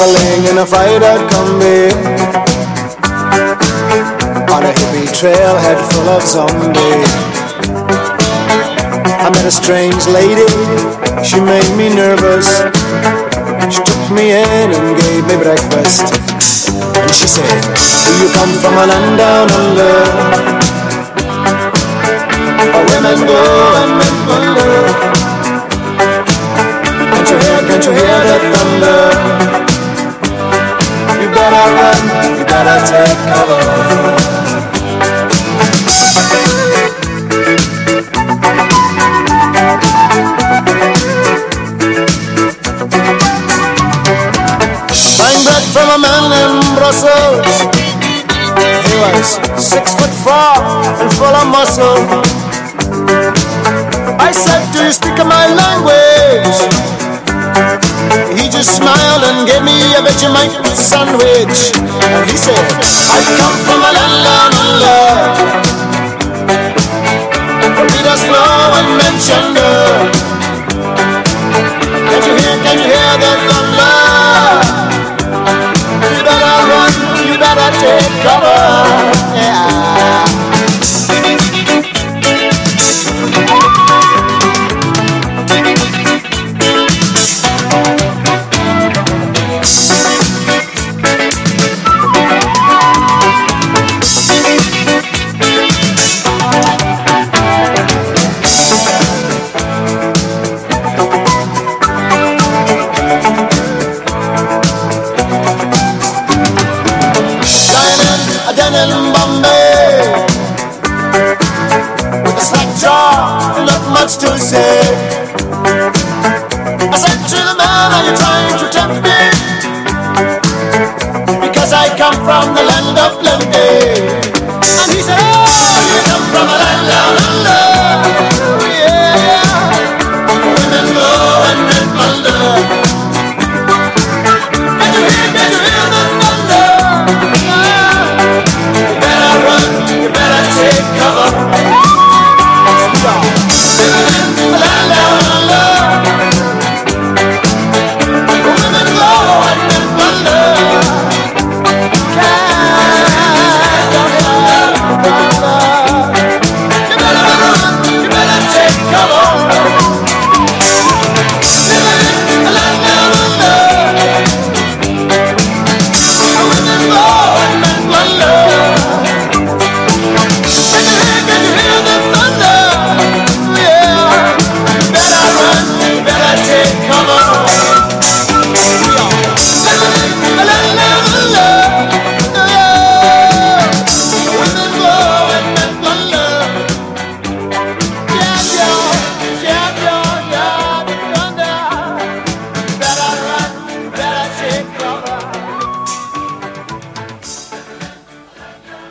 Traveling in a freighter combi On a hippie trailhead full of zombies. I met a strange lady, she made me nervous. She took me in and gave me breakfast she said, do you come from a land down under? Where women go and men wonder Can't you hear, can't you hear the thunder? You better run, you better take cover. Brussels. He was six foot four and full of muscle. I said, Do you speak my language? He just smiled and gave me a Vegemite sandwich. And he said, I come from a land down under. From the land of plenty. And he said,